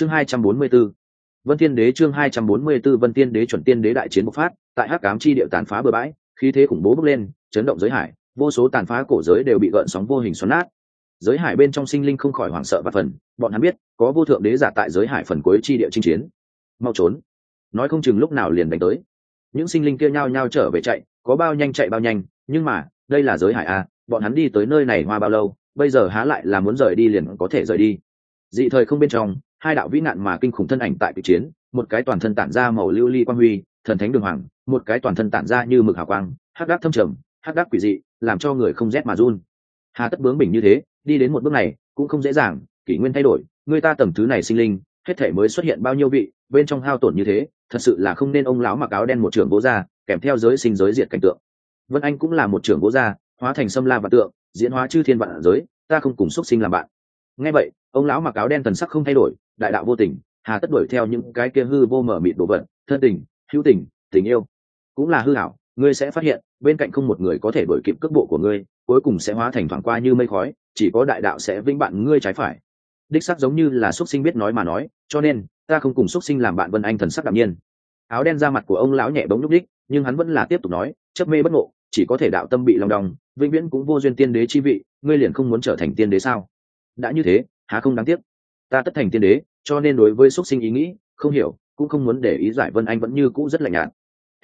chương hai trăm bốn mươi 244 vân tiên đế chương hai trăm bốn mươi 244 vân tiên đế chuẩn tiên đế đại chiến bộc phát, tại hắc cám chi địa tàn phá bừa bãi, khí thế khủng bố bốc lên, chấn động giới hải, vô số tàn phá cổ giới đều bị gợn sóng vô hình xoắn nát. Giới hải bên trong sinh linh không khỏi hoảng sợ và phần, bọn hắn biết, có vô thượng đế giả tại giới hải phần cuối chi địa chinh chiến. Mau trốn. Nói không chừng lúc nào liền đánh tới. Những sinh linh kia nhao nhao trở về chạy, có bao nhanh chạy bao nhanh, nhưng mà, đây là giới hải a bọn hắn đi tới nơi này hoa bao lâu, bây giờ há lại là muốn rời đi liền có thể rời đi. Dị thời không bên trong hai đạo vĩ nạn mà kinh khủng thân ảnh tại kịch chiến, một cái toàn thân tản ra màu lưu ly quang huy, thần thánh đường hoàng, một cái toàn thân tản ra như mực hào quang, hắc đắc thâm trầm, hắc đắc quỷ dị, làm cho người không rét mà run. Hà tất bướng bình như thế, đi đến một bước này, cũng không dễ dàng, kỷ nguyên thay đổi, người ta tầm thứ này sinh linh, hết thể mới xuất hiện bao nhiêu vị, bên trong hao tổn như thế, thật sự là không nên ông lão mặc áo đen một trưởng bố ra, kèm theo giới sinh giới diệt cảnh tượng. Vân anh cũng là một trưởng bố ra, hóa thành sâm la và tượng, diễn hóa chư thiên vạn giới, ta không cùng xuất sinh làm bạn. Nghe vậy, ông lão mặc áo đen thần sắc không thay đổi đại đạo vô tình, hà tất đuổi theo những cái kia hư vô mở mịt đồ vật, thân tình, hữu tình tình yêu. Cũng là hư hảo ngươi sẽ phát hiện, bên cạnh không một người có thể đuổi kịp cước bộ của ngươi, cuối cùng sẽ hóa thành thoảng qua như mây khói, chỉ có đại đạo sẽ vĩnh bạn ngươi trái phải. Đích sắc giống như là xuất sinh biết nói mà nói, cho nên, ta không cùng xuất sinh làm bạn vân anh thần sắc đạm nhiên. Áo đen ra mặt của ông lão nhẹ bóng nhúc đích nhưng hắn vẫn là tiếp tục nói, chấp mê bất ngộ, chỉ có thể đạo tâm bị lòng đong, vĩnh viễn cũng vô duyên tiên đế chi vị, ngươi liền không muốn trở thành tiên đế sao? Đã như thế, há không đáng tiếc ta tất thành tiên đế, cho nên đối với xuất sinh ý nghĩ, không hiểu, cũng không muốn để ý giải vân anh vẫn như cũ rất lạnh nhạt.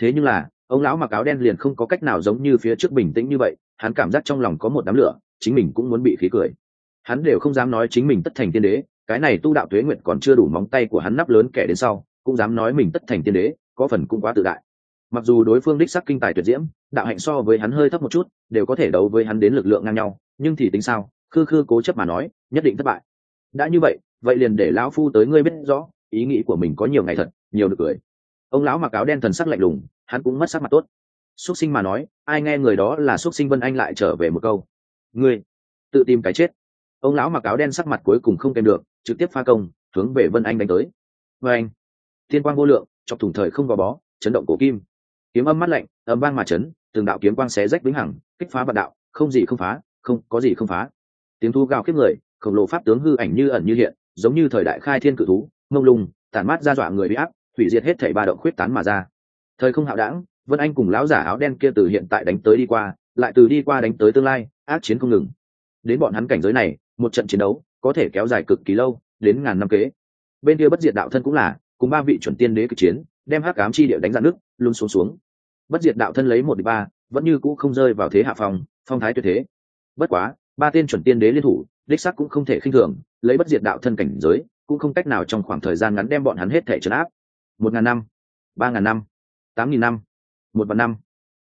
Thế nhưng là, ông lão mặc áo đen liền không có cách nào giống như phía trước bình tĩnh như vậy, hắn cảm giác trong lòng có một đám lửa, chính mình cũng muốn bị khí cười. Hắn đều không dám nói chính mình tất thành tiên đế, cái này tu đạo tuế nguyện còn chưa đủ móng tay của hắn nắp lớn kẻ đến sau, cũng dám nói mình tất thành tiên đế, có phần cũng quá tự đại. Mặc dù đối phương đích sắc kinh tài tuyệt diễm, đạo hạnh so với hắn hơi thấp một chút, đều có thể đấu với hắn đến lực lượng ngang nhau, nhưng thì tính sao, khư khư cố chấp mà nói, nhất định thất bại. Đã như vậy vậy liền để lão phu tới ngươi biết rõ, ý nghĩ của mình có nhiều ngày thật, nhiều được cười. Ông lão mặc áo đen thần sắc lạnh lùng, hắn cũng mất sắc mặt tốt. Xuất sinh mà nói, ai nghe người đó là xuất sinh vân anh lại trở về một câu. Ngươi, tự tìm cái chết. Ông lão mặc áo đen sắc mặt cuối cùng không kèm được, trực tiếp pha công, hướng về vân anh đánh tới. Vê anh. Thiên quang vô lượng, chọc thủng thời không vào bó, chấn động cổ kim. Kiếm âm mắt lạnh ấm vang mà chấn, từng đạo kiếm quang xé rách vĩnh hằng, kích phá vạn đạo, không gì không phá, không có gì không phá. Tiếng thu gào kiếp người, khổng lồ pháp tướng hư ảnh như ẩn như hiện giống như thời đại khai thiên cự thú ngông lung, tản mát ra dọa người bị áp, hủy diệt hết thảy ba động khuyết tán mà ra. Thời không hạo đảng, vân anh cùng lão giả áo đen kia từ hiện tại đánh tới đi qua, lại từ đi qua đánh tới tương lai, ác chiến không ngừng. Đến bọn hắn cảnh giới này, một trận chiến đấu có thể kéo dài cực kỳ lâu, đến ngàn năm kế. Bên kia bất diệt đạo thân cũng là, cùng ba vị chuẩn tiên đế cực chiến, đem hắc ám chi địa đánh dạn nước luôn xuống xuống. Bất diệt đạo thân lấy một đi ba, vẫn như cũ không rơi vào thế hạ phòng phong thái tuyệt thế. Bất quá, ba tên chuẩn tiên đế liên thủ, đích sắc cũng không thể khinh thường lấy bất diệt đạo thân cảnh giới, cũng không cách nào trong khoảng thời gian ngắn đem bọn hắn hết thể trấn áp. Một ngàn năm, ba ngàn năm, tám nghìn năm, một vạn năm.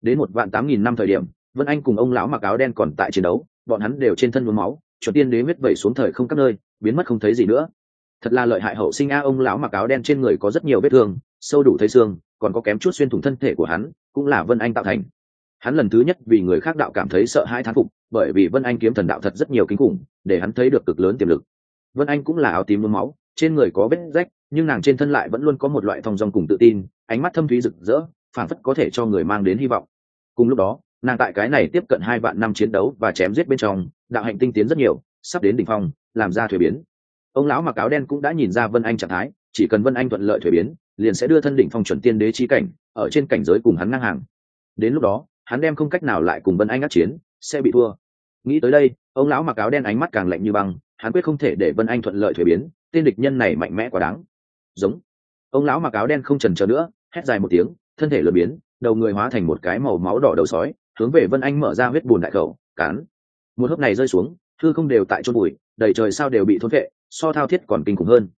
Đến một vạn tám nghìn năm thời điểm, vân anh cùng ông lão mặc áo đen còn tại chiến đấu, bọn hắn đều trên thân mướm máu, chuẩn tiên đế huyết vẩy xuống thời không các nơi, biến mất không thấy gì nữa. Thật là lợi hại hậu sinh a, ông lão mặc áo đen trên người có rất nhiều vết thương, sâu đủ thấy xương, còn có kém chút xuyên thủng thân thể của hắn, cũng là vân anh tạo thành. Hắn lần thứ nhất vì người khác đạo cảm thấy sợ hãi thán phục, bởi vì vân anh kiếm thần đạo thật rất nhiều kinh khủng, để hắn thấy được cực lớn tiềm lực vân anh cũng là áo tím mướm máu, trên người có vết rách, nhưng nàng trên thân lại vẫn luôn có một loại thong dong cùng tự tin, ánh mắt thâm thúy rực rỡ phản phất có thể cho người mang đến hy vọng. Cùng lúc đó, nàng tại cái này tiếp cận hai vạn năm chiến đấu và chém giết bên trong, đạo hạnh tinh tiến rất nhiều, sắp đến đỉnh phong, làm ra thuế biến. Ông lão mặc áo đen cũng đã nhìn ra vân anh trạng thái, chỉ cần vân anh thuận lợi thuế biến, liền sẽ đưa thân đỉnh phong chuẩn tiên đế chi cảnh, ở trên cảnh giới cùng hắn ngang hàng. Đến lúc đó, hắn đem không cách nào lại cùng vân anh át chiến, sẽ bị thua. Nghĩ tới đây, ông lão mặc áo đen ánh mắt càng lạnh như băng hắn quyết không thể để vân anh thuận lợi thuế biến, tên địch nhân này mạnh mẽ quá đáng. Giống. Ông lão mặc áo đen không trần trờ nữa, hét dài một tiếng, thân thể lừa biến, đầu người hóa thành một cái màu máu đỏ đầu sói, hướng về vân anh mở ra huyết bùn đại khẩu, cán. Một hớp này rơi xuống, thư không đều tại chôn bụi, đầy trời sao đều bị thốn vệ, so thao thiết còn kinh khủng hơn.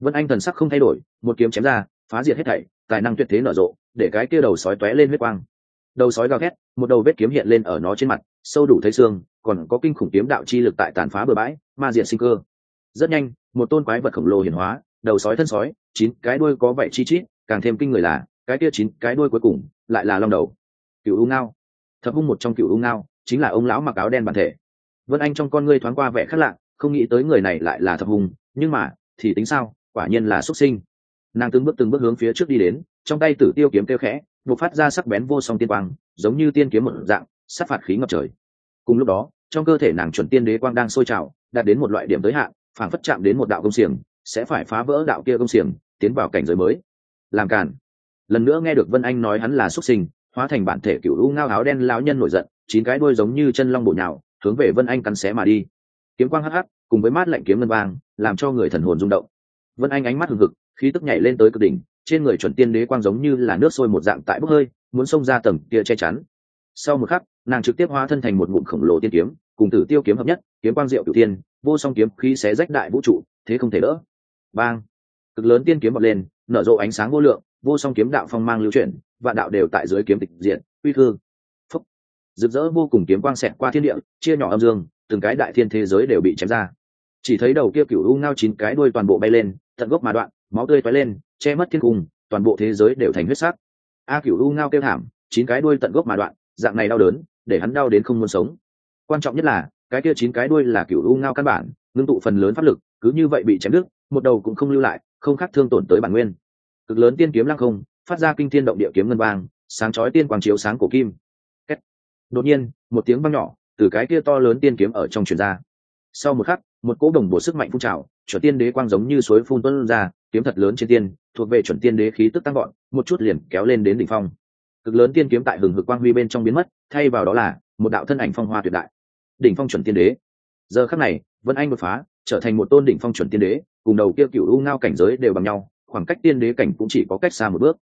Vân anh thần sắc không thay đổi, một kiếm chém ra, phá diệt hết thảy, tài năng tuyệt thế nở rộ, để cái kia đầu sói tóe lên huyết quang đầu sói gào thét, một đầu vết kiếm hiện lên ở nó trên mặt, sâu đủ thấy xương, còn có kinh khủng kiếm đạo chi lực tại tàn phá bừa bãi, ma diện sinh cơ. Rất nhanh, một tôn quái vật khổng lồ hiển hóa, đầu sói thân sói, chín cái đuôi có vậy chi chít, càng thêm kinh người là, cái kia chín cái đuôi cuối cùng lại là long đầu. Cựu u ngao. Thập hung một trong cựu u ngao, chính là ông lão mặc áo đen bản thể. Vân anh trong con ngươi thoáng qua vẻ khác lạ, không nghĩ tới người này lại là thập hung, nhưng mà, thì tính sao, quả nhiên là xuất sinh. Nàng từng bước từng bước hướng phía trước đi đến, trong tay tử tiêu kiếm kêu khẽ buộc phát ra sắc bén vô song tiên quang, giống như tiên kiếm một dạng, sát phạt khí ngập trời. Cùng lúc đó, trong cơ thể nàng chuẩn tiên đế quang đang sôi trào, đạt đến một loại điểm tới hạn phản phất chạm đến một đạo công xiềng, sẽ phải phá vỡ đạo kia công xiềng, tiến vào cảnh giới mới. Làm cản lần nữa nghe được vân anh nói hắn là xuất sinh, hóa thành bản thể cựu u ngao áo đen lão nhân nổi giận, chín cái đuôi giống như chân long bổ nhào, hướng về vân anh cắn xé mà đi. Kiếm quang hắc hắc, cùng với mát lạnh kiếm ngân vang, làm cho người thần hồn rung động. Vân anh ánh mắt hừng hực, khí tức nhảy lên tới cực đỉnh trên người chuẩn tiên đế quang giống như là nước sôi một dạng tại bốc hơi, muốn xông ra tầng kia che chắn. Sau một khắc, nàng trực tiếp hóa thân thành một ngụm khổng lồ tiên kiếm, cùng tử tiêu kiếm hợp nhất, kiếm quang diệu cửu tiên, vô song kiếm khí xé rách đại vũ trụ, thế không thể đỡ. Bang! Cực lớn tiên kiếm bật lên, nở rộ ánh sáng vô lượng, vô song kiếm đạo phong mang lưu chuyển, vạn đạo đều tại dưới kiếm tịch diện, uy thương phúc! Rực rỡ vô cùng kiếm quang xẹt qua thiên địa, chia nhỏ âm dương, từng cái đại thiên thế giới đều bị chém ra. Chỉ thấy đầu kia cửu u ngao chín cái đuôi toàn bộ bay lên tận gốc mà đoạn, máu tươi toái lên, che mất thiên cung, toàn bộ thế giới đều thành huyết sắc. A cửu u ngao kêu thảm, chín cái đuôi tận gốc mà đoạn, dạng này đau đớn, để hắn đau đến không muốn sống. Quan trọng nhất là, cái kia chín cái đuôi là cửu u ngao căn bản, ngưng tụ phần lớn pháp lực, cứ như vậy bị chém đứt, một đầu cũng không lưu lại, không khác thương tổn tới bản nguyên. Cực lớn tiên kiếm lăng không, phát ra kinh thiên động địa kiếm ngân vang, sáng chói tiên quang chiếu sáng cổ kim. Đột nhiên, một tiếng vang nhỏ, từ cái kia to lớn tiên kiếm ở trong truyền ra. Sau một khắc một cỗ đồng bộ sức mạnh phun trào, chuẩn tiên đế quang giống như suối phun tuôn ra, kiếm thật lớn trên tiên, thuộc về chuẩn tiên đế khí tức tăng gọn một chút liền kéo lên đến đỉnh phong. Cực lớn tiên kiếm tại hừng hực quang huy bên trong biến mất, thay vào đó là một đạo thân ảnh phong hoa tuyệt đại. Đỉnh phong chuẩn tiên đế. Giờ khắc này, vân anh đột phá, trở thành một tôn đỉnh phong chuẩn tiên đế, cùng đầu kia cựu u ngao cảnh giới đều bằng nhau, khoảng cách tiên đế cảnh cũng chỉ có cách xa một bước.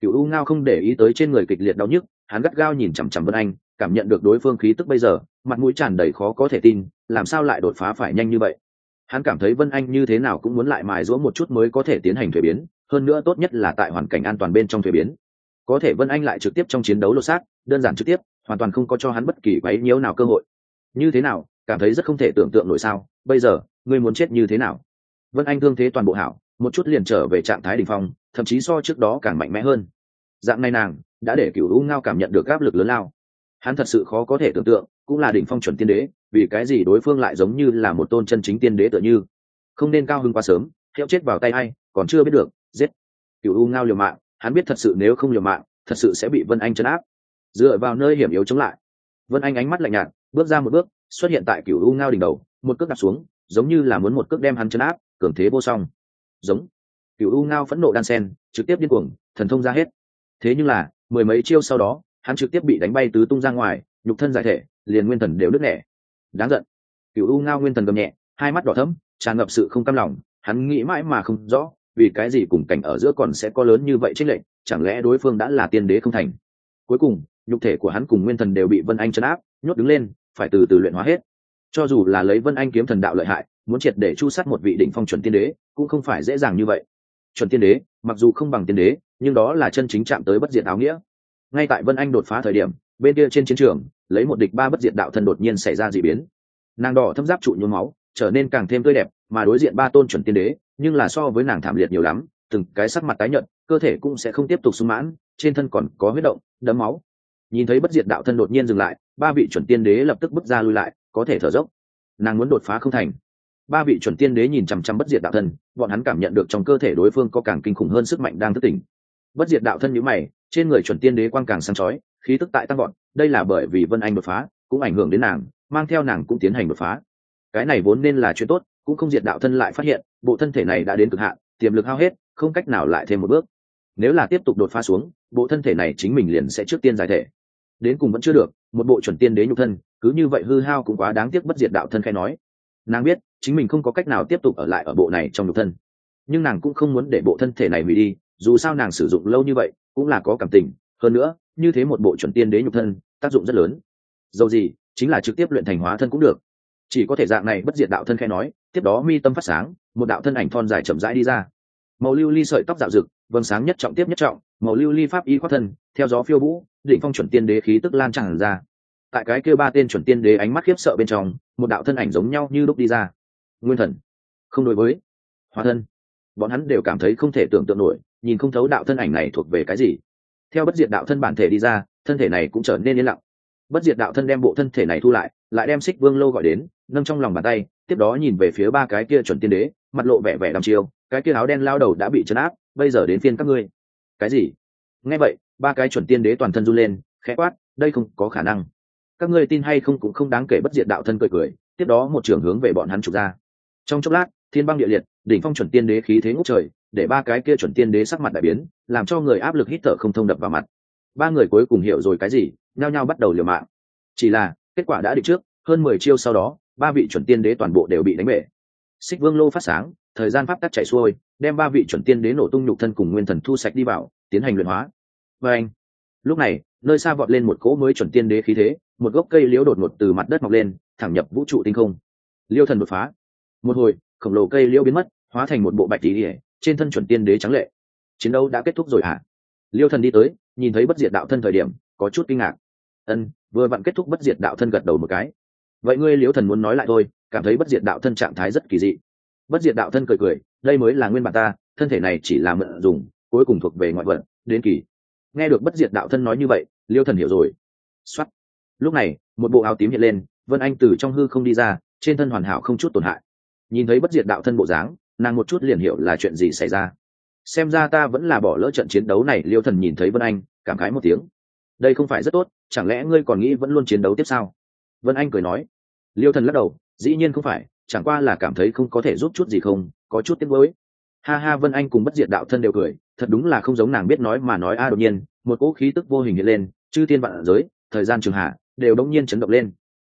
Cựu u ngao không để ý tới trên người kịch liệt đau nhức, hắn gắt gao nhìn chằm chằm vân anh, cảm nhận được đối phương khí tức bây giờ, mặt mũi tràn đầy khó có thể tin làm sao lại đột phá phải nhanh như vậy? Hắn cảm thấy vân anh như thế nào cũng muốn lại mài rũa một chút mới có thể tiến hành thuế biến, hơn nữa tốt nhất là tại hoàn cảnh an toàn bên trong thuế biến. Có thể vân anh lại trực tiếp trong chiến đấu lột xác, đơn giản trực tiếp, hoàn toàn không có cho hắn bất kỳ quấy nhiễu nào cơ hội. Như thế nào, cảm thấy rất không thể tưởng tượng nổi sao? Bây giờ, ngươi muốn chết như thế nào? Vân anh thương thế toàn bộ hảo, một chút liền trở về trạng thái đ ỉ n h phong, thậm chí so trước đó càng mạnh mẽ hơn. Dạng này nàng, đã để cựu u ngao cảm nhận được áp lực lớn lao. Hắn thật sự khó có thể tưởng tượng, cũng là đỉnh phong chuẩn tiên đế vì cái gì đối phương lại giống như là một tôn chân chính tiên đế tựa như? Không nên cao hơn quá sớm theo chết vào tay a i còn chưa biết được, giết. Cựu u ngao liều mạng, hắn biết thật sự nếu không liều mạng, thật sự sẽ bị vân anh chấn áp. Dựa vào nơi hiểm yếu chống lại, vân anh ánh mắt lạnh nhạt, bước ra một bước, xuất hiện tại cựu u ngao đỉnh đầu, một cước đặt xuống, giống như là muốn một cước đem hắn chấn áp, cường thế vô song. Giống. Cựu u ngao phẫn nộ đan sen, trực tiếp điên cuồng, thần thông ra hết. Thế nhưng là, mười mấy chiêu sau đó, hắn trực tiếp bị đánh bay tứ tung ra ngoài, nhục thân giải thể, liền nguyên thần đều đứt nẻ đáng giận. Cựu u ngao nguyên thần gầm nhẹ, hai mắt đỏ thấm tràn ngập sự không cam lòng. Hắn nghĩ mãi mà không rõ, vì cái gì cùng cảnh ở giữa còn sẽ có lớn như vậy trích lệnh chẳng lẽ đối phương đã là tiên đế không thành? Cuối cùng, nhục thể của hắn cùng nguyên thần đều bị vân anh chấn áp, nhốt đứng lên, phải từ từ luyện hóa hết. Cho dù là lấy vân anh kiếm thần đạo lợi hại, muốn triệt để chu sát một vị đỉnh phong chuẩn tiên đế, cũng không phải dễ dàng như vậy. Chuẩn tiên đế, mặc dù không bằng tiên đế, nhưng đó là chân chính chạm tới bất diệt áo nghĩa. Ngay tại vân anh đột phá thời điểm, bên kia trên chiến trường lấy một địch ba bất diệt đạo thân đột nhiên xảy ra d ị biến. Nàng đỏ thâm giáp trụ nhuốm máu, trở nên càng thêm tươi đẹp, mà đối diện ba tôn chuẩn tiên đế, nhưng là so với nàng thảm liệt nhiều lắm, từng cái sắc mặt tái nhợt, cơ thể cũng sẽ không tiếp tục sung mãn, trên thân còn có huyết động đấm máu. Nhìn thấy bất diệt đạo thân đột nhiên dừng lại, ba vị chuẩn tiên đế lập tức bước ra lui lại, có thể thở dốc. Nàng muốn đột phá không thành. Ba vị chuẩn tiên đế nhìn chằm chằm bất diệt đạo thân, bọn hắn cảm nhận được trong cơ thể đối phương có càng kinh khủng hơn sức mạnh đang thức tỉnh. Bất diệt đạo thân nhữ mày, trên người chuẩn tiên đế quang càng sáng chói khí tức tại tăng gọn đây là bởi vì vân anh đột phá, cũng ảnh hưởng đến nàng, mang theo nàng cũng tiến hành đột phá. Cái này vốn nên là chuyện tốt, cũng không diệt đạo thân lại phát hiện, bộ thân thể này đã đến cực hạn, tiềm lực hao hết, không cách nào lại thêm một bước. Nếu là tiếp tục đột phá xuống, bộ thân thể này chính mình liền sẽ trước tiên giải thể. Đến cùng vẫn chưa được, một bộ chuẩn tiên đế nhục thân, cứ như vậy hư hao cũng quá đáng tiếc bất diệt đạo thân khai nói. Nàng biết, chính mình không có cách nào tiếp tục ở lại ở bộ này trong nhục thân. Nhưng nàng cũng không muốn để bộ thân thể này hủy đi, dù sao nàng sử dụng lâu như vậy, cũng là có cảm tình. Hơn nữa như thế một bộ chuẩn tiên đế nhục thân, tác dụng rất lớn. Dầu gì, chính là trực tiếp luyện thành hóa thân cũng được. Chỉ có thể dạng này bất diệt đạo thân khẽ nói, tiếp đó mi tâm phát sáng, một đạo thân ảnh thon dài chậm rãi đi ra. Màu lưu ly sợi tóc dạo rực vầng sáng nhất trọng tiếp nhất trọng, màu lưu ly pháp y khoác thân, theo gió phiêu vũ định phong chuẩn tiên đế khí tức lan tràn ra. Tại cái kêu ba tên chuẩn tiên đế ánh mắt khiếp sợ bên trong, một đạo thân ảnh giống nhau như lúc đi ra. Nguyên thần, không đối với. Hóa thân, bọn hắn đều cảm thấy không thể tưởng tượng nổi, nhìn không thấu đạo thân ảnh này thuộc về cái gì theo bất diệt đạo thân bản thể đi ra, thân thể này cũng trở nên yên lặng. Bất diệt đạo thân đem bộ thân thể này thu lại lại đem xích vương lâu gọi đến, nâng trong lòng bàn tay, tiếp đó nhìn về phía ba cái kia chuẩn tiên đế, mặt lộ vẻ vẻ đăm chiêu, cái kia áo đen lao đầu đã bị chấn áp, bây giờ đến phiên các ngươi. Cái gì? Nghe vậy, ba cái chuẩn tiên đế toàn thân run lên, khẽ quát, đây không có khả năng. Các ngươi tin hay không cũng không đáng kể bất diệt đạo thân cười cười, tiếp đó một trường hướng về bọn hắn trục ra. Trong chốc lát, thiên băng địa liệt, đỉnh phong chuẩn tiên đế khí thế ngốc trời để ba cái kia chuẩn tiên đế sắc mặt đại biến, làm cho người áp lực hít thở không thông đập vào mặt. Ba người cuối cùng hiểu rồi cái gì, nhao nhao bắt đầu liều mạng. Chỉ là, kết quả đã định trước, hơn mười chiêu sau đó, ba vị chuẩn tiên đế toàn bộ đều bị đánh bể. Xích vương lô phát sáng, thời gian pháp tắc chạy xuôi, đem ba vị chuẩn tiên đế nổ tung nhục thân cùng nguyên thần thu sạch đi vào, tiến hành luyện hóa. Và anh lúc này, nơi xa vọt lên một cỗ mới chuẩn tiên đế khí thế, một gốc cây liễu đột ngột từ mặt đất mọc lên, thẳng nhập vũ trụ tinh không. Liêu thần đột phá. Một hồi, khổng lồ cây liễu biến mất, hóa thành một bộ bạch tỉ ỉa trên thân chuẩn tiên đế trắng lệ. Chiến đấu đã kết thúc rồi hả? Liêu thần đi tới, nhìn thấy bất diệt đạo thân thời điểm, có chút kinh ngạc. Ân, vừa vặn kết thúc bất diệt đạo thân gật đầu một cái. Vậy ngươi liêu thần muốn nói lại thôi, cảm thấy bất diệt đạo thân trạng thái rất kỳ dị. Bất diệt đạo thân cười cười, đây mới là nguyên bản ta, thân thể này chỉ là mượn dùng, cuối cùng thuộc về ngoại vận đến kỳ. Nghe được bất diệt đạo thân nói như vậy, liêu thần hiểu rồi. Xuất lúc này, một bộ áo tím hiện lên, vân anh từ trong hư không đi ra, trên thân hoàn hảo không chút tổn hại. Nhìn thấy bất diệt đạo thân bộ dáng nàng một chút liền hiểu là chuyện gì xảy ra. Xem ra ta vẫn là bỏ lỡ trận chiến đấu này, liêu thần nhìn thấy vân anh, cảm khái một tiếng. Đây không phải rất tốt, chẳng lẽ ngươi còn nghĩ vẫn luôn chiến đấu tiếp sao vân anh cười nói. Liêu thần lắc đầu, dĩ nhiên không phải, chẳng qua là cảm thấy không có thể giúp chút gì không, có chút tiếc nuối. Ha ha, vân anh cùng bất diệt đạo thân đều cười, thật đúng là không giống nàng biết nói mà nói a, đột nhiên, một cỗ khí tức vô hình hiện lên, chư thiên vạn giới, thời gian trường hạ, đều đống nhiên chấn động lên.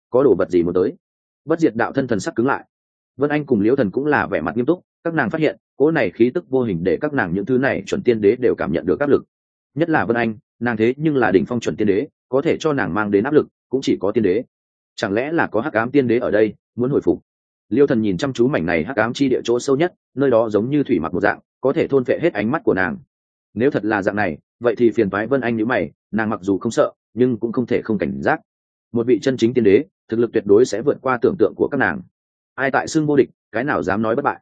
Có đồ vật gì muốn tới? Bất diệt đạo thân thần sắc cứng lại vân anh cùng liễu thần cũng là vẻ mặt nghiêm túc, các nàng phát hiện, cỗ này khí tức vô hình để các nàng những thứ này chuẩn tiên đế đều cảm nhận được áp lực. Nhất là vân anh, nàng thế nhưng là đỉnh phong chuẩn tiên đế, có thể cho nàng mang đến áp lực, cũng chỉ có tiên đế. Chẳng lẽ là có hắc ám tiên đế ở đây, muốn hồi phục? Liêu thần nhìn chăm chú mảnh này hắc ám chi địa chỗ sâu nhất, nơi đó giống như thủy mặc một dạng, có thể thôn phệ hết ánh mắt của nàng. Nếu thật là dạng này, vậy thì phiền phái vân anh nhữ mày, nàng mặc dù không sợ, nhưng cũng không thể không cảnh giác. Một vị chân chính tiên đế, thực lực tuyệt đối sẽ vượt qua tưởng tượng của các nàng ai tại xưng vô địch, cái nào dám nói bất bại.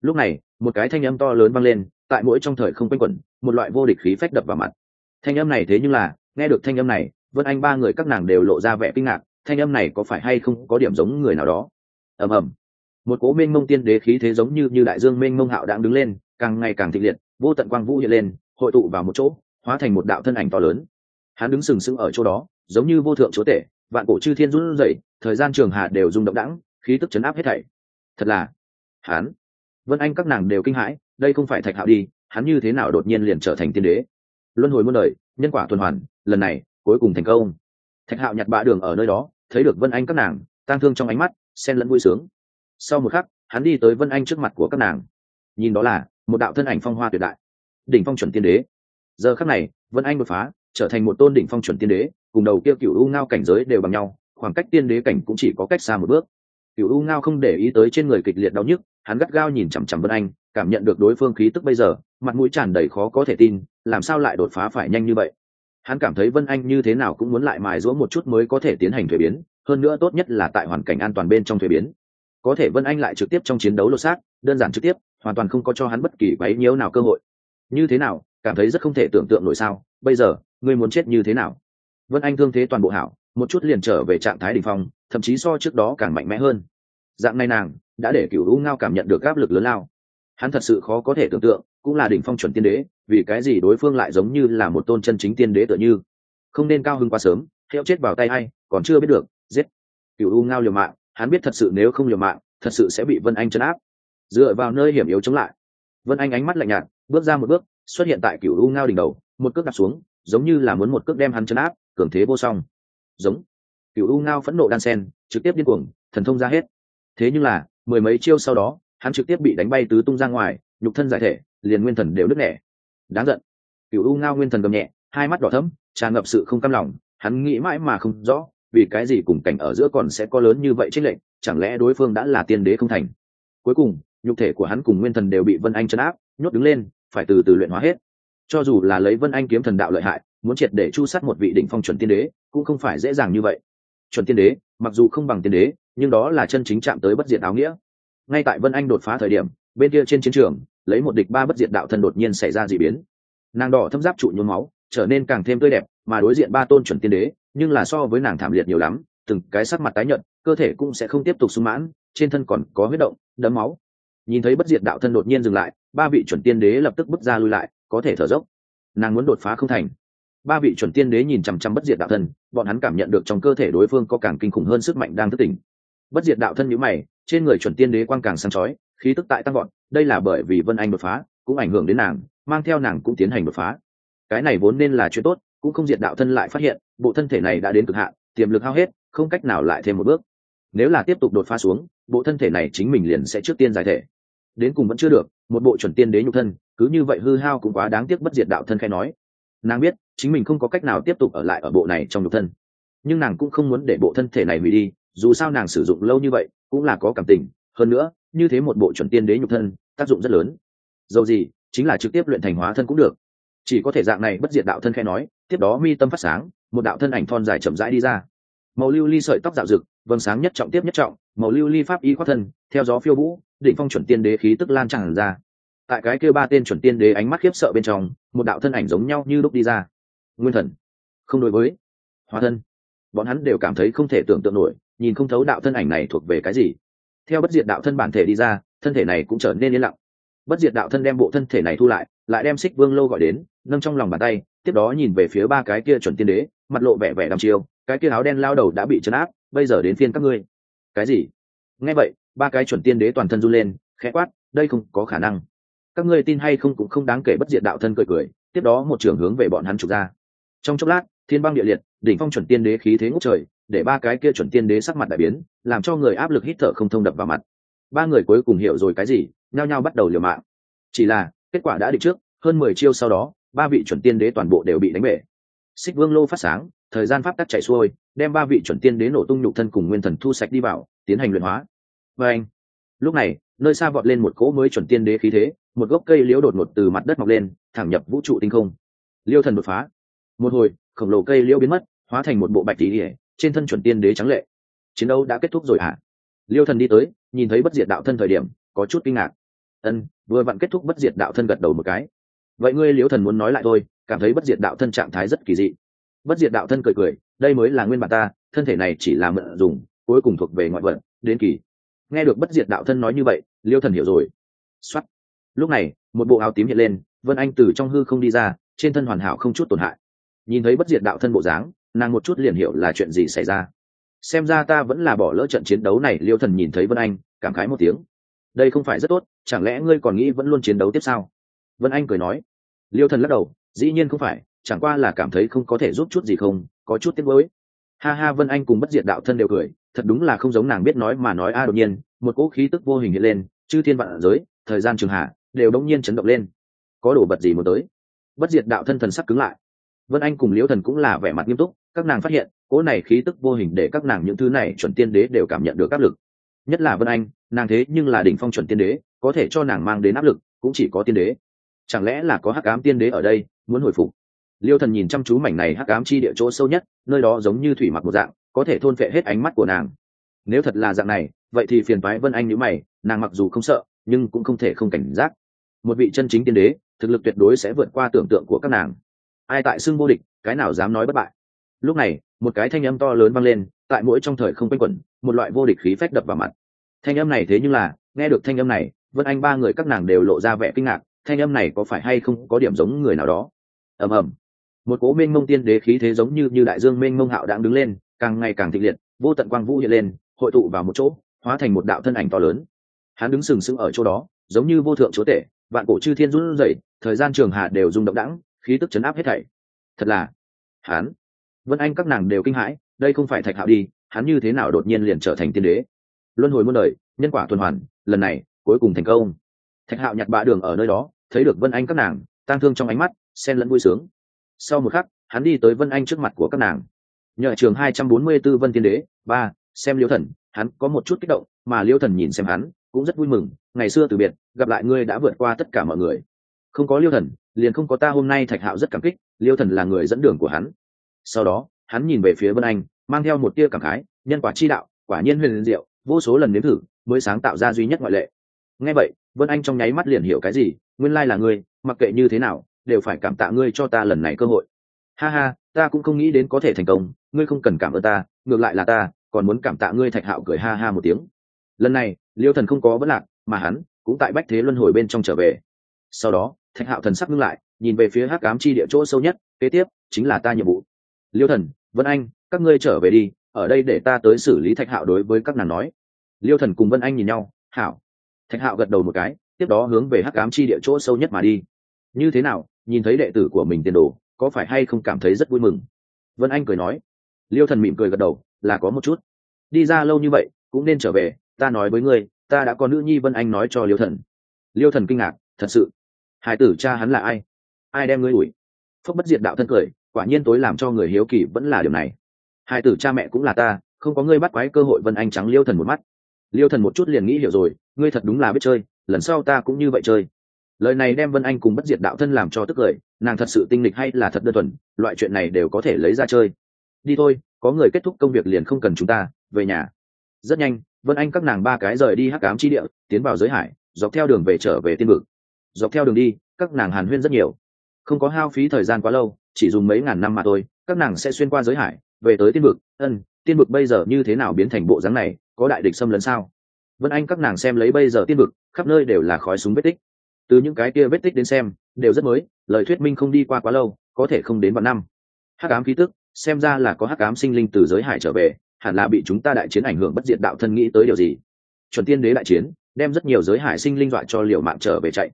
Lúc này, một cái thanh âm to lớn vang lên, tại mỗi trong thời không quanh quẩn, một loại vô địch khí phách đập vào mặt. Thanh âm này thế nhưng là, nghe được thanh âm này, vân anh ba người các nàng đều lộ ra vẻ kinh ngạc, thanh âm này có phải hay không có điểm giống người nào đó? Ầm ầm. Một cố mênh mông tiên đế khí thế giống như như đại dương mênh mông hạo đang đứng lên, càng ngày càng thịnh liệt, vô tận quang vũ hiện lên, hội tụ vào một chỗ, hóa thành một đạo thân ảnh to lớn. Hắn đứng sừng sững ở chỗ đó, giống như vô thượng chúa tể, vạn cổ chư thiên run rẩy, thời gian trường hạ đều rung động đãng khí tức chấn áp hết thảy. Thật là, hắn, vân anh các nàng đều kinh hãi, đây không phải thạch hạo đi, hắn như thế nào đột nhiên liền trở thành tiên đế? Luân hồi muôn đời, nhân quả tuần hoàn, lần này, cuối cùng thành công. Thạch hạo nhặt bạ đường ở nơi đó, thấy được vân anh các nàng, tang thương trong ánh mắt, xen lẫn vui sướng. Sau một khắc, hắn đi tới vân anh trước mặt của các nàng. Nhìn đó là, một đạo thân ảnh phong hoa tuyệt đại. Đỉnh phong chuẩn tiên đế. Giờ khắc này, vân anh đột phá, trở thành một tôn đỉnh phong chuẩn tiên đế, cùng đầu kia cựu u ngao cảnh giới đều bằng nhau, khoảng cách tiên đế cảnh cũng chỉ có cách xa một bước cựu u ngao không để ý tới trên người kịch liệt đau nhức, hắn gắt gao nhìn chằm chằm vân anh, cảm nhận được đối phương khí tức bây giờ, mặt mũi tràn đầy khó có thể tin, làm sao lại đột phá phải nhanh như vậy? Hắn cảm thấy vân anh như thế nào cũng muốn lại mài giũa một chút mới có thể tiến hành thuế biến, hơn nữa tốt nhất là tại hoàn cảnh an toàn bên trong thuế biến. Có thể vân anh lại trực tiếp trong chiến đấu lột xác, đơn giản trực tiếp, hoàn toàn không có cho hắn bất kỳ bấy nhiêu nào cơ hội. Như thế nào, cảm thấy rất không thể tưởng tượng nổi sao? Bây giờ, ngươi muốn chết như thế nào? Vân anh thương thế toàn bộ hảo một chút liền trở về trạng thái đ ỉ n h phong, thậm chí so trước đó càng mạnh mẽ hơn. Dạng này nàng đã để cựu u ngao cảm nhận được áp lực lớn lao. Hắn thật sự khó có thể tưởng tượng, cũng là đỉnh phong chuẩn tiên đế, vì cái gì đối phương lại giống như là một tôn chân chính tiên đế tựa như. Không nên cao hơn quá sớm theo chết vào tay a i còn chưa biết được, giết. Cựu u ngao liều mạng, hắn biết thật sự nếu không liều mạng, thật sự sẽ bị vân anh chấn áp. Dựa vào nơi hiểm yếu chống lại, vân anh ánh mắt lạnh nhạt, bước ra một bước, xuất hiện tại cựu u ngao đỉnh đầu, một cước đặt xuống, giống như là muốn một cước đem hắn chấn áp, cường thế vô song giống. Cựu u ngao phẫn nộ đan sen, trực tiếp điên cuồng, thần thông ra hết. Thế nhưng là, mười mấy chiêu sau đó, hắn trực tiếp bị đánh bay tứ tung ra ngoài, nhục thân giải thể, liền nguyên thần đều đứt nẻ. Đáng giận. Cựu u ngao nguyên thần gầm nhẹ, hai mắt đỏ thấm tràn ngập sự không cam lòng, hắn nghĩ mãi mà không rõ, vì cái gì cùng cảnh ở giữa còn sẽ có lớn như vậy trích lệnh chẳng lẽ đối phương đã là tiên đế không thành? Cuối cùng, nhục thể của hắn cùng nguyên thần đều bị vân anh chấn áp, nhốt đứng lên, phải từ từ luyện hóa hết. Cho dù là lấy vân anh kiếm thần đạo lợi hại muốn triệt để chu sát một vị đỉnh phong chuẩn tiên đế, cũng không phải dễ dàng như vậy. Chuẩn tiên đế, mặc dù không bằng tiên đế, nhưng đó là chân chính chạm tới bất diệt áo nghĩa. Ngay tại vân anh đột phá thời điểm, bên kia trên chiến trường, lấy một địch ba bất diệt đạo thân đột nhiên xảy ra d ị biến. Nàng đỏ thâm giáp trụ nhuốm máu, trở nên càng thêm tươi đẹp, mà đối diện ba tôn chuẩn tiên đế, nhưng là so với nàng thảm liệt nhiều lắm, từng cái sắc mặt tái nhợt, cơ thể cũng sẽ không tiếp tục sung mãn, trên thân còn có huyết động đấm máu. Nhìn thấy bất diệt đạo thân đột nhiên dừng lại, ba vị chuẩn tiên đế lập tức bước ra lui lại, có thể thở dốc. Nàng muốn đột phá không thành ba vị chuẩn tiên đế nhìn chằm chằm bất diệt đạo thân, bọn hắn cảm nhận được trong cơ thể đối phương có càng kinh khủng hơn sức mạnh đang thức tỉnh. Bất diệt đạo thân nhữ mày, trên người chuẩn tiên đế quang càng sáng chói, khí tức tại tăng gọn đây là bởi vì vân anh đột phá, cũng ảnh hưởng đến nàng, mang theo nàng cũng tiến hành đột phá. Cái này vốn nên là chuyện tốt, cũng không diệt đạo thân lại phát hiện, bộ thân thể này đã đến cực hạn, tiềm lực hao hết, không cách nào lại thêm một bước. Nếu là tiếp tục đột phá xuống, bộ thân thể này chính mình liền sẽ trước tiên giải thể. Đến cùng vẫn chưa được, một bộ chuẩn tiên đế nhục thân, cứ như vậy hư hao cũng quá đáng tiếc bất diệt đạo thân khai nói nàng biết chính mình không có cách nào tiếp tục ở lại ở bộ này trong nhục thân. Nhưng nàng cũng không muốn để bộ thân thể này hủy đi, dù sao nàng sử dụng lâu như vậy cũng là có cảm tình. Hơn nữa, như thế một bộ chuẩn tiên đế nhục thân, tác dụng rất lớn. Dầu gì, chính là trực tiếp luyện thành hóa thân cũng được. Chỉ có thể dạng này bất diệt đạo thân khẽ nói, tiếp đó mi tâm phát sáng, một đạo thân ảnh thon dài chậm rãi đi ra. Màu lưu ly sợi tóc dạo rực, vầng sáng nhất trọng tiếp nhất trọng, màu lưu ly pháp y khoác thân, theo gió phiêu vũ định phong chuẩn tiên đế khí tức lan tràn ra tại cái kêu ba tên chuẩn tiên đế ánh mắt khiếp sợ bên trong, một đạo thân ảnh giống nhau như lúc đi ra. Nguyên thần. Không đối với. Hóa thân. Bọn hắn đều cảm thấy không thể tưởng tượng nổi, nhìn không thấu đạo thân ảnh này thuộc về cái gì. Theo bất diệt đạo thân bản thể đi ra, thân thể này cũng trở nên yên lặng. Bất diệt đạo thân đem bộ thân thể này thu lại lại đem xích vương lâu gọi đến, nâng trong lòng bàn tay, tiếp đó nhìn về phía ba cái kia chuẩn tiên đế, mặt lộ vẻ vẻ đăm chiêu, cái kia áo đen lao đầu đã bị chấn áp, bây giờ đến phiên các ngươi. Cái gì? Nghe vậy, ba cái chuẩn tiên đế toàn thân run lên, khẽ quát, đây không có khả năng các ngươi tin hay không cũng không đáng kể bất diệt đạo thân cười cười, tiếp đó một trường hướng về bọn hắn trục ra. Trong chốc lát, thiên băng địa liệt, đỉnh phong chuẩn tiên đế khí thế ngốc trời, để ba cái kia chuẩn tiên đế sắc mặt đại biến, làm cho người áp lực hít thở không thông đập vào mặt. Ba người cuối cùng hiểu rồi cái gì, nhao nhao bắt đầu liều mạng. Chỉ là, kết quả đã định trước, hơn mười chiêu sau đó, ba vị chuẩn tiên đế toàn bộ đều bị đánh bể. Xích vương lô phát sáng, thời gian pháp tắc chạy xuôi, đem ba vị chuẩn tiên đế nổ tung nhục thân cùng nguyên thần thu sạch đi vào, tiến hành luyện hóa. Và anh, lúc này, nơi xa vọt lên một cỗ mới chuẩn tiên đế khí thế một gốc cây liễu đột ngột từ mặt đất mọc lên, thẳng nhập vũ trụ tinh không. Liêu thần đột phá. Một hồi, khổng lồ cây liễu biến mất, hóa thành một bộ bạch tỉ ỉa trên thân chuẩn tiên đế trắng lệ. Chiến đấu đã kết thúc rồi hả? À? liêu thần đi tới, nhìn thấy bất diệt đạo thân thời điểm, có chút kinh ngạc. Ân, vừa vặn kết thúc bất diệt đạo thân gật đầu một cái. Vậy ngươi liêu thần muốn nói lại thôi, cảm thấy bất diệt đạo thân trạng thái rất kỳ dị. Bất diệt đạo thân cười cười, đây mới là nguyên bản ta, thân thể này chỉ là mượn dùng, cuối cùng thuộc về ngoại vận đến kỳ. Nghe được bất diệt đạo thân nói như vậy, liêu thần hiểu rồi. Xuất lúc này, một bộ áo tím hiện lên, vân anh từ trong hư không đi ra, trên thân hoàn hảo không chút tổn hại. Nhìn thấy bất diệt đạo thân bộ dáng, nàng một chút liền hiểu là chuyện gì xảy ra. Xem ra ta vẫn là bỏ lỡ trận chiến đấu này, liêu thần nhìn thấy vân anh, cảm khái một tiếng. Đây không phải rất tốt, chẳng lẽ ngươi còn nghĩ vẫn luôn chiến đấu tiếp sao vân anh cười nói. Liêu thần lắc đầu, dĩ nhiên không phải, chẳng qua là cảm thấy không có thể giúp chút gì không, có chút tiếc gối ha ha, vân anh cùng bất diệt đạo thân đều cười, thật đúng là không giống nàng biết nói mà nói a, đột nhiên, một cỗ khí tức vô hình hiện lên, chư thiên vạn giới, thời gian trường hạ đều đông nhiên chấn động lên. Có đồ vật gì muốn tới? Bất diệt đạo thân thần sắc cứng lại. Vân anh cùng liễu thần cũng là vẻ mặt nghiêm túc, các nàng phát hiện, cỗ này khí tức vô hình để các nàng những thứ này chuẩn tiên đế đều cảm nhận được áp lực. Nhất là vân anh, nàng thế nhưng là đỉnh phong chuẩn tiên đế, có thể cho nàng mang đến áp lực, cũng chỉ có tiên đế. Chẳng lẽ là có hắc ám tiên đế ở đây, muốn hồi phục? Liêu thần nhìn chăm chú mảnh này hắc ám chi địa chỗ sâu nhất, nơi đó giống như thủy mặc một dạng, có thể thôn phệ hết ánh mắt của nàng. Nếu thật là dạng này, vậy thì phiền phái vân anh nhữ mày, nàng mặc dù không sợ nhưng cũng không thể không cảnh giác. Một vị chân chính tiên đế, thực lực tuyệt đối sẽ vượt qua tưởng tượng của các nàng. Ai tại xưng vô địch, cái nào dám nói bất bại. Lúc này, một cái thanh âm to lớn vang lên, tại mỗi trong thời không quanh quẩn, một loại vô địch khí phách đập vào mặt. Thanh âm này thế nhưng là, nghe được thanh âm này, vân anh ba người các nàng đều lộ ra vẻ kinh ngạc, thanh âm này có phải hay không có điểm giống người nào đó? Ầm ầm. Một cố mênh mông tiên đế khí thế giống như như đại dương mênh mông hạo đang đứng lên, càng ngày càng thịnh liệt, vô tận quang vũ hiện lên, hội tụ vào một chỗ, hóa thành một đạo thân ảnh to lớn hắn đứng sừng sững ở chỗ đó, giống như vô thượng chúa tể, vạn cổ chư thiên run rẩy, thời gian trường hạ đều rung động đẳng khí tức chấn áp hết thảy. Thật là, hắn, vân anh các nàng đều kinh hãi, đây không phải thạch hạo đi, hắn như thế nào đột nhiên liền trở thành tiên đế? Luân hồi muôn đời, nhân quả tuần hoàn, lần này, cuối cùng thành công. Thạch hạo nhặt bạ đường ở nơi đó, thấy được vân anh các nàng, tang thương trong ánh mắt, xen lẫn vui sướng. Sau một khắc, hắn đi tới vân anh trước mặt của các nàng. Nhờ trường hai trăm bốn mươi b ố vân tiên đế, ba, xem liêu thần, hắn có một chút kích động, mà liêu thần nhìn xem hắn cũng rất vui mừng, ngày xưa từ biệt, gặp lại ngươi đã vượt qua tất cả mọi người. Không có liêu thần, liền không có ta hôm nay thạch hạo rất cảm kích, liêu thần là người dẫn đường của hắn. Sau đó, hắn nhìn về phía vân anh, mang theo một tia cảm khái, nhân quả chi đạo, quả nhiên huyền diệu, vô số lần nếm thử, mới sáng tạo ra duy nhất ngoại lệ. Nghe vậy, vân anh trong nháy mắt liền hiểu cái gì, nguyên lai là ngươi, mặc kệ như thế nào, đều phải cảm tạ ngươi cho ta lần này cơ hội. Ha ha, ta cũng không nghĩ đến có thể thành công, ngươi không cần cảm ơn ta, ngược lại là ta, còn muốn cảm tạ ngươi thạch hạo cười ha ha một tiếng. Lần này liêu thần không có vấn lạc, mà hắn cũng tại bách thế luân hồi bên trong trở về. Sau đó, thạch hạo thần sắc ngưng lại, nhìn về phía hắc cám chi địa chỗ sâu nhất, kế tiếp chính là ta nhiệm vụ. Liêu thần, vân anh, các ngươi trở về đi, ở đây để ta tới xử lý thạch hạo đối với các nàng nói. Liêu thần cùng vân anh nhìn nhau, hảo. Thạch hạo gật đầu một cái, tiếp đó hướng về hắc Cám chi địa chỗ sâu nhất mà đi. Như thế nào, nhìn thấy đệ tử của mình tiền đồ, có phải hay không cảm thấy rất vui mừng? Vân anh cười nói. Liêu thần mỉm cười gật đầu, là có một chút. Đi ra lâu như vậy, cũng nên trở về ta nói với ngươi, ta đã có nữ nhi vân anh nói cho liêu thần. Liêu thần kinh ngạc, thật sự. Hải tử cha hắn là ai? Ai đem ngươi ủi phúc bất diệt đạo thân cười, quả nhiên tối làm cho người hiếu kỳ vẫn là điều này. Hải tử cha mẹ cũng là ta, không có ngươi bắt quái cơ hội vân anh trắng liêu thần một mắt. Liêu thần một chút liền nghĩ hiểu rồi, ngươi thật đúng là biết chơi, lần sau ta cũng như vậy chơi. Lời này đem vân anh cùng bất diệt đạo thân làm cho tức cười, nàng thật sự tinh lịch hay là thật đơn thuần, loại chuyện này đều có thể lấy ra chơi. Đi thôi, có người kết thúc công việc liền không cần chúng ta, về nhà. Rất nhanh vân anh các nàng ba cái rời đi hắc cám chi địa, tiến vào giới hải, dọc theo đường về trở về tiên vực. Dọc theo đường đi, các nàng hàn huyên rất nhiều. Không có hao phí thời gian quá lâu, chỉ dùng mấy ngàn năm mà thôi, các nàng sẽ xuyên qua giới hải, về tới tiên vực. Ân, tiên vực bây giờ như thế nào biến thành bộ dáng này, có đại địch xâm lấn sao? Vân anh các nàng xem lấy bây giờ tiên vực, khắp nơi đều là khói súng vết tích. Từ những cái kia vết tích đến xem, đều rất mới, lời thuyết minh không đi qua quá lâu, có thể không đến vạn năm. Hắc ám khí tức, xem ra là có hắc ám sinh linh từ giới hải trở về hẳn là bị chúng ta đại chiến ảnh hưởng bất diệt đạo thân nghĩ tới điều gì? Chuẩn tiên đế đại chiến, đem rất nhiều giới hải sinh linh dọa cho liều mạng trở về chạy.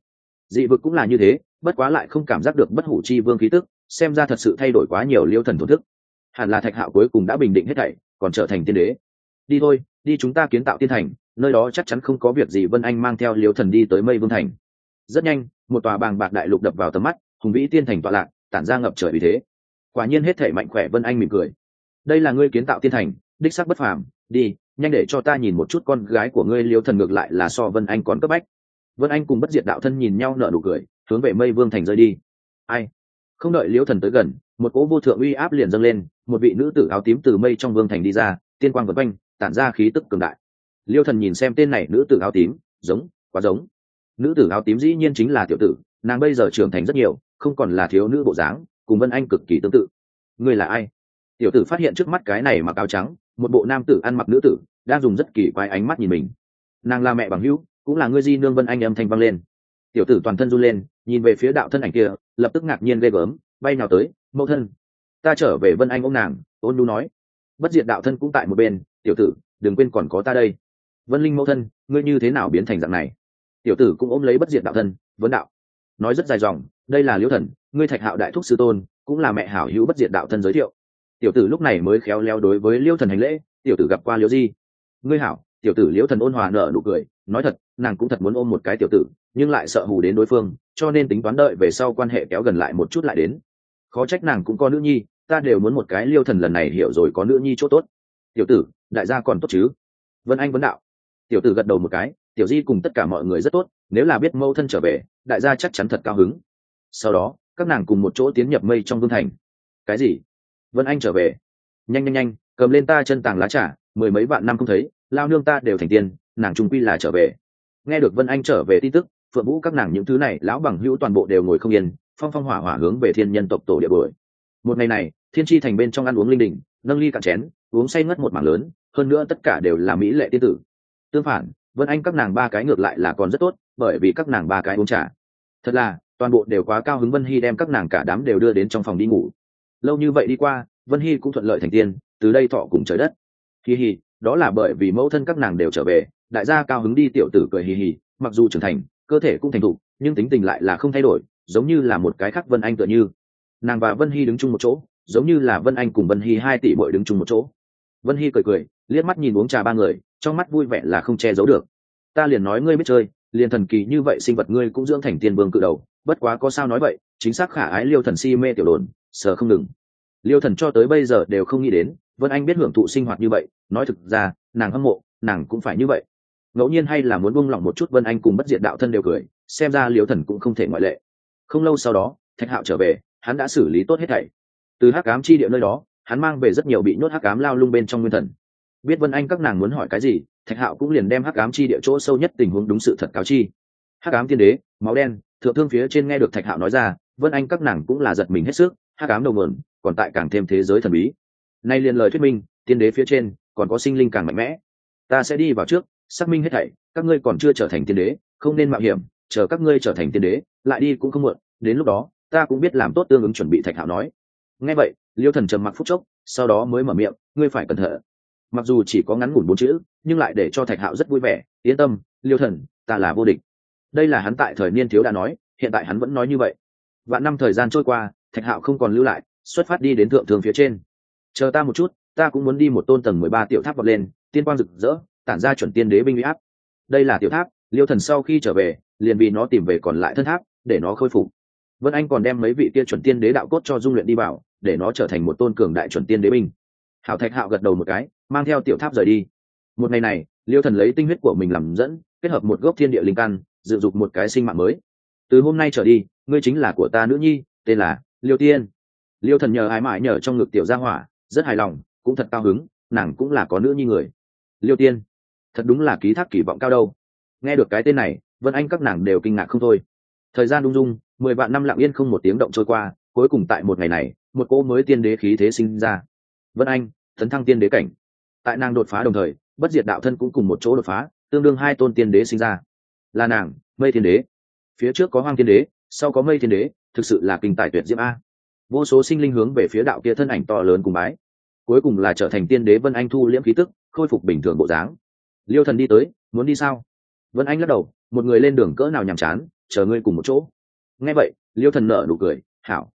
Dị vực cũng là như thế, bất quá lại không cảm giác được bất hủ chi vương khí tức, xem ra thật sự thay đổi quá nhiều liêu thần thổn thức. Hẳn là thạch hạo cuối cùng đã bình định hết thảy, còn trở thành tiên đế. Đi thôi, đi chúng ta kiến tạo tiên thành, nơi đó chắc chắn không có việc gì vân anh mang theo liêu thần đi tới mây vương thành. Rất nhanh, một tòa bàng bạc đại lục đập vào tầm mắt, hùng vĩ tiên thành tọa lạc, tản ra ngập trời vì thế. Quả nhiên hết thể mạnh khỏe vân anh mỉm cười. Đây là ngươi kiến tạo tiên thành đích sắc bất phàm, đi, nhanh để cho ta nhìn một chút con gái của ngươi liêu thần ngược lại là so vân anh còn cấp bách. Vân anh cùng bất diệt đạo thân nhìn nhau nở nụ cười, hướng về mây vương thành rơi đi. Ai? Không đợi liêu thần tới gần, một cỗ vô thượng uy áp liền dâng lên, một vị nữ tử áo tím từ mây trong vương thành đi ra, tiên quang vật quanh, tản ra khí tức cường đại. Liêu thần nhìn xem tên này nữ tử áo tím, giống, quá giống. Nữ tử áo tím dĩ nhiên chính là tiểu tử, nàng bây giờ trưởng thành rất nhiều, không còn là thiếu nữ bộ dáng, cùng vân anh cực kỳ tương tự. Ngươi là ai? Tiểu tử phát hiện trước mắt cái này mặc áo trắng một bộ nam tử ăn mặc nữ tử, đang dùng rất kỳ quái ánh mắt nhìn mình. Nàng là mẹ bằng hữu, cũng là ngươi di nương vân anh âm thanh vang lên. Tiểu tử toàn thân run lên, nhìn về phía đạo thân ảnh kia, lập tức ngạc nhiên ghê gớm, bay nào tới, mẫu thân, ta trở về vân anh ông nàng, ôn nu nói. Bất diệt đạo thân cũng tại một bên, tiểu tử, đừng quên còn có ta đây. Vân linh mẫu thân, ngươi như thế nào biến thành dạng này? Tiểu tử cũng ôm lấy bất diệt đạo thân, vấn đạo, nói rất dài dòng, đây là liễu thần, ngươi thạch hạo đại thúc sư tôn, cũng là mẹ hảo hữu bất diệt đạo thân giới thiệu tiểu tử lúc này mới khéo léo đối với liêu thần hành lễ, tiểu tử gặp qua liêu di. Ngươi hảo. Tiểu tử liêu thần ôn hòa nở nụ cười, nói thật, nàng cũng thật muốn ôm một cái tiểu tử, nhưng lại sợ hù đến đối phương, cho nên tính toán đợi về sau quan hệ kéo gần lại một chút lại đến. Khó trách nàng cũng có nữ nhi, ta đều muốn một cái liêu thần lần này hiểu rồi có nữ nhi chỗ tốt. Tiểu tử, đại gia còn tốt chứ? Vân anh vấn đạo. Tiểu tử gật đầu một cái, tiểu di cùng tất cả mọi người rất tốt, nếu là biết mâu thân trở về, đại gia chắc chắn thật cao hứng. Sau đó, các nàng cùng một chỗ tiến nhập mây trong vương thành. Cái gì? Vân anh trở về. Nhanh nhanh nhanh, cầm lên ta chân tàng lá trà, mười mấy vạn năm không thấy, lao nương ta đều thành tiên nàng trung quy là trở về. Nghe được vân anh trở về tin tức, phượng vũ các nàng những thứ này, lão bằng hữu toàn bộ đều ngồi không yên, phong phong hỏa hỏa hướng về thiên nhân tộc tổ địa bưởi một ngày này, thiên tri thành bên trong ăn uống linh đình, nâng ly cạn chén, uống say ngất một mảng lớn, hơn nữa tất cả đều là mỹ lệ tiên tử. Tương phản, vân anh các nàng ba cái ngược lại là còn rất tốt, bởi vì các nàng ba cái uống trà. Thật là, toàn bộ đều quá cao hứng vân hy đem các nàng cả đám đều đưa đến trong phòng đi ngủ lâu như vậy đi qua, vân hy cũng thuận lợi thành tiên, từ đây thọ cùng trời đất. Hì hì đó là bởi vì mẫu thân các nàng đều trở về, đại gia cao hứng đi tiểu tử cười hì hì mặc dù trưởng thành, cơ thể cũng thành thục, nhưng tính tình lại là không thay đổi, giống như là một cái khác vân anh tựa như. Nàng và vân hy đứng chung một chỗ, giống như là vân anh cùng vân hy hai tỷ bội đứng chung một chỗ. Vân hy cười cười, liếc mắt nhìn uống trà ba người, trong mắt vui vẻ là không che giấu được. Ta liền nói ngươi biết chơi, liền thần kỳ như vậy sinh vật ngươi cũng dưỡng thành tiên vương cự đầu, bất quá có sao nói vậy, chính xác khả ái liêu thần si mê tiểu đồn sờ không ngừng. Liêu thần cho tới bây giờ đều không nghĩ đến, vân anh biết hưởng thụ sinh hoạt như vậy, nói thực ra, nàng hâm mộ, nàng cũng phải như vậy. Ngẫu nhiên hay là muốn buông lỏng một chút vân anh cùng bất diệt đạo thân đều cười, xem ra liêu thần cũng không thể ngoại lệ. Không lâu sau đó, thạch hạo trở về, hắn đã xử lý tốt hết thảy. Từ hắc ám chi địa nơi đó, hắn mang về rất nhiều bị nhốt hắc ám lao lung bên trong nguyên thần. Biết vân anh các nàng muốn hỏi cái gì, thạch hạo cũng liền đem hắc ám chi địa chỗ sâu nhất tình huống đúng sự thật cáo chi. Hắc ám tiên đế, máu đen, thượng thương phía trên nghe được thạch hạo nói ra, vân anh các nàng cũng là giật mình hết sức hắc ám đầu mượn còn tại càng thêm thế giới thần bí. Nay liền lời thuyết minh, tiên đế phía trên còn có sinh linh càng mạnh mẽ. Ta sẽ đi vào trước, xác minh hết thảy, các ngươi còn chưa trở thành tiên đế, không nên mạo hiểm, chờ các ngươi trở thành tiên đế, lại đi cũng không muộn, đến lúc đó, ta cũng biết làm tốt tương ứng chuẩn bị thạch hạo nói. Nghe vậy, liêu thần trầm mặc phúc chốc, sau đó mới mở miệng, ngươi phải cẩn thận. Mặc dù chỉ có ngắn ngủn bốn chữ, nhưng lại để cho thạch hạo rất vui vẻ, yên tâm, liêu thần, ta là vô địch. Đây là hắn tại thời niên thiếu đã nói, hiện tại hắn vẫn nói như vậy. Vạn năm thời gian trôi qua thạch hạo không còn lưu lại, xuất phát đi đến thượng thường phía trên. Chờ ta một chút, ta cũng muốn đi một tôn tầng mười ba tiểu tháp vọt lên, tiên quang rực rỡ, tản ra chuẩn tiên đế binh huy áp. Đây là tiểu tháp, liêu thần sau khi trở về, liền vì nó tìm về còn lại thân tháp, để nó khôi phục. Vân anh còn đem mấy vị kia chuẩn tiên đế đạo cốt cho dung luyện đi vào, để nó trở thành một tôn cường đại chuẩn tiên đế binh. Hảo thạch hạo gật đầu một cái, mang theo tiểu tháp rời đi. Một ngày này, liêu thần lấy tinh huyết của mình làm dẫn, kết hợp một gốc thiên địa linh căn, dự dục một cái sinh mạng mới. Từ hôm nay trở đi, ngươi chính là của ta nữ nhi, tên là liêu tiên. Liêu thần nhờ ái mãi nhờ trong ngực tiểu gia hỏa, rất hài lòng, cũng thật cao hứng, nàng cũng là có nữ như người. Liêu tiên, thật đúng là ký thác kỳ vọng cao đâu. Nghe được cái tên này, vân anh các nàng đều kinh ngạc không thôi. Thời gian đung dung, mười vạn năm lặng yên không một tiếng động trôi qua, cuối cùng tại một ngày này, một cỗ mới tiên đế khí thế sinh ra. Vân anh, tấn thăng tiên đế cảnh. Tại nàng đột phá đồng thời, bất diệt đạo thân cũng cùng một chỗ đột phá, tương đương hai tôn tiên đế sinh ra. Là nàng, mây tiên đế. Phía trước có hoang tiên đế, sau có mây tiên đế thực sự là kinh tài tuyệt diễm a. Vô số sinh linh hướng về phía đạo kia thân ảnh to lớn cùng bái. Cuối cùng là trở thành tiên đế vân anh thu liễm khí tức, khôi phục bình thường bộ dáng. Liêu thần đi tới, muốn đi sao? Vân anh lắc đầu, một người lên đường cỡ nào nhàm chán, chờ ngươi cùng một chỗ. Nghe vậy, liêu thần nở nụ cười, hảo.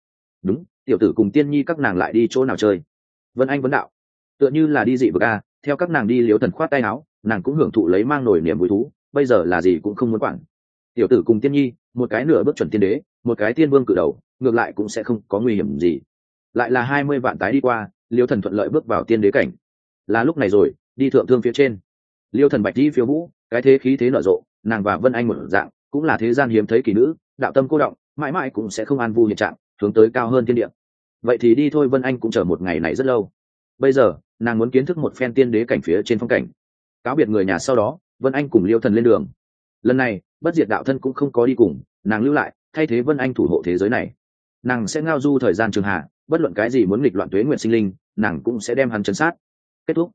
Đúng, tiểu tử cùng tiên nhi các nàng lại đi chỗ nào chơi? Vân anh vấn đạo, tựa như là đi dị vực a, theo các nàng đi liêu thần khoát tay áo, nàng cũng hưởng thụ lấy mang nổi niềm vui thú, bây giờ là gì cũng không muốn quản tiểu tử cùng tiên nhi, một cái nửa bước chuẩn tiên đế, một cái tiên vương cử đầu, ngược lại cũng sẽ không có nguy hiểm gì. Lại là hai mươi vạn tái đi qua, liêu thần thuận lợi bước vào tiên đế cảnh. Là lúc này rồi, đi thượng thương phía trên. Liêu thần bạch đi phiếu vũ, cái thế khí thế nở rộ, nàng và vân anh một dạng, cũng là thế gian hiếm thấy kỳ nữ, đạo tâm cô động, mãi mãi cũng sẽ không an vui hiện trạng, hướng tới cao hơn thiên địa. Vậy thì đi thôi, vân anh cũng chờ một ngày này rất lâu. Bây giờ, nàng muốn kiến thức một phen tiên đế cảnh phía trên phong cảnh. Cáo biệt người nhà sau đó, vân anh cùng liêu thần lên đường lần này, bất diệt đạo thân cũng không có đi cùng, nàng lưu lại, thay thế vân anh thủ hộ thế giới này. Nàng sẽ ngao du thời gian trường hạ, bất luận cái gì muốn nghịch loạn tuế nguyện sinh linh, nàng cũng sẽ đem hắn chấn sát. Kết thúc.